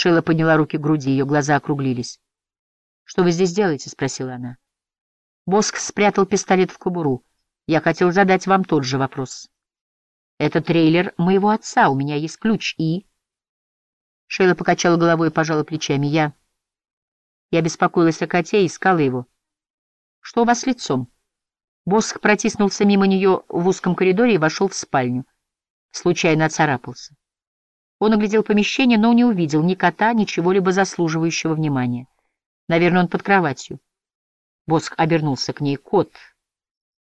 Шейла подняла руки к груди, ее глаза округлились. «Что вы здесь делаете?» — спросила она. Боск спрятал пистолет в кобуру. «Я хотел задать вам тот же вопрос». «Это трейлер моего отца, у меня есть ключ и...» Шейла покачала головой и пожала плечами. «Я...» Я беспокоилась о коте и искала его. «Что у вас с лицом?» Боск протиснулся мимо нее в узком коридоре и вошел в спальню. Случайно оцарапался. Он оглядел помещение, но не увидел ни кота, ни чего-либо заслуживающего внимания. Наверное, он под кроватью. Боск обернулся к ней. «Кот!»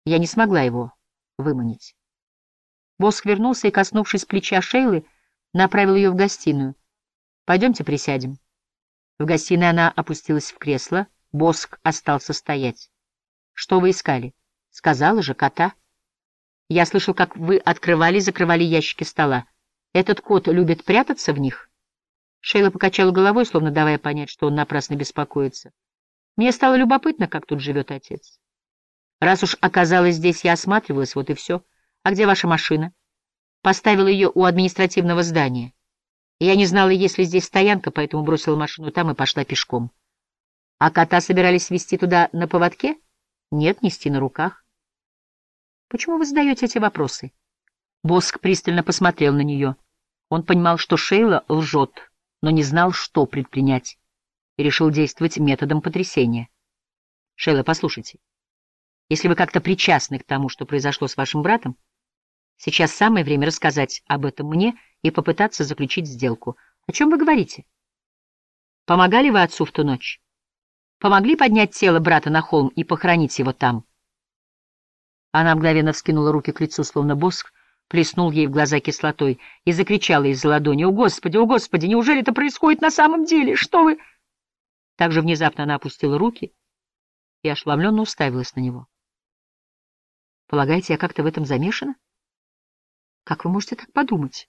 Я не смогла его выманить. Боск вернулся и, коснувшись плеча Шейлы, направил ее в гостиную. «Пойдемте присядем». В гостиной она опустилась в кресло. Боск остался стоять. «Что вы искали?» «Сказала же, кота». «Я слышал, как вы открывали и закрывали ящики стола. Этот кот любит прятаться в них?» Шейла покачала головой, словно давая понять, что он напрасно беспокоится. Мне стало любопытно, как тут живет отец. Раз уж оказалась здесь, я осматривалась, вот и все. А где ваша машина? Поставила ее у административного здания. Я не знала, есть ли здесь стоянка, поэтому бросила машину там и пошла пешком. А кота собирались везти туда на поводке? Нет, нести на руках. Почему вы задаете эти вопросы? Боск пристально посмотрел на нее. Он понимал, что Шейла лжет, но не знал, что предпринять, и решил действовать методом потрясения. Шейла, послушайте, если вы как-то причастны к тому, что произошло с вашим братом, сейчас самое время рассказать об этом мне и попытаться заключить сделку. О чем вы говорите? Помогали вы отцу в ту ночь? Помогли поднять тело брата на холм и похоронить его там? Она мгновенно вскинула руки к лицу, словно боск, плеснул ей в глаза кислотой и закричала из-за ладони. «О, Господи, о, Господи, неужели это происходит на самом деле? Что вы...» Так же внезапно она опустила руки и ошеломленно уставилась на него. «Полагаете, я как-то в этом замешана? Как вы можете так подумать?»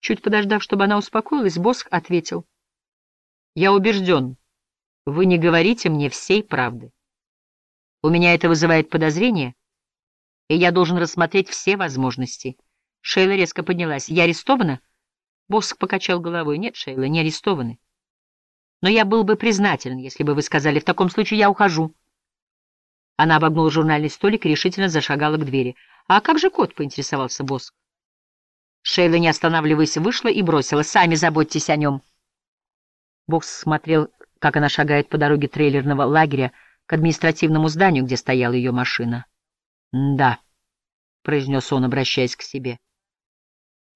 Чуть подождав, чтобы она успокоилась, Боск ответил. «Я убежден, вы не говорите мне всей правды. У меня это вызывает подозрение, и я должен рассмотреть все возможности». Шейла резко поднялась. «Я арестована?» Боск покачал головой. «Нет, Шейла, не арестованы. Но я был бы признателен, если бы вы сказали, в таком случае я ухожу». Она обогнула журнальный столик и решительно зашагала к двери. «А как же кот?» — поинтересовался Боск. Шейла, не останавливаясь, вышла и бросила. «Сами заботьтесь о нем». Бокс смотрел, как она шагает по дороге трейлерного лагеря к административному зданию, где стояла ее машина. «Да», — произнес он, обращаясь к себе.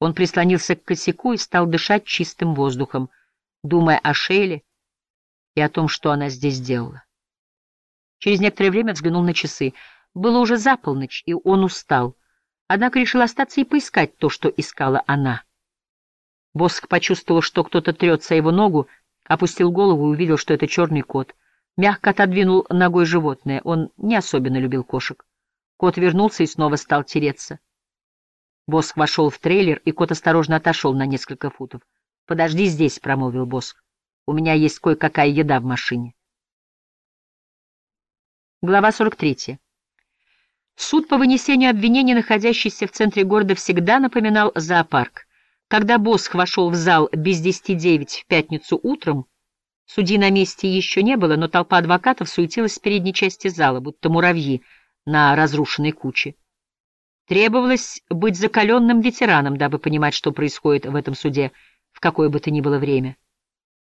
Он прислонился к косяку и стал дышать чистым воздухом, думая о Шейле и о том, что она здесь делала. Через некоторое время взглянул на часы. Было уже за полночь, и он устал — однако решил остаться и поискать то, что искала она. Боск почувствовал, что кто-то трется его ногу, опустил голову и увидел, что это черный кот. Мягко отодвинул ногой животное, он не особенно любил кошек. Кот вернулся и снова стал тереться. Боск вошел в трейлер, и кот осторожно отошел на несколько футов. «Подожди здесь», — промолвил Боск. «У меня есть кое-какая еда в машине». Глава 43. Суд по вынесению обвинений, находящийся в центре города, всегда напоминал зоопарк. Когда Босх вошел в зал без десяти девять в пятницу утром, судьи на месте еще не было, но толпа адвокатов суетилась в передней части зала, будто муравьи на разрушенной куче. Требовалось быть закаленным ветераном, дабы понимать, что происходит в этом суде в какое бы то ни было время.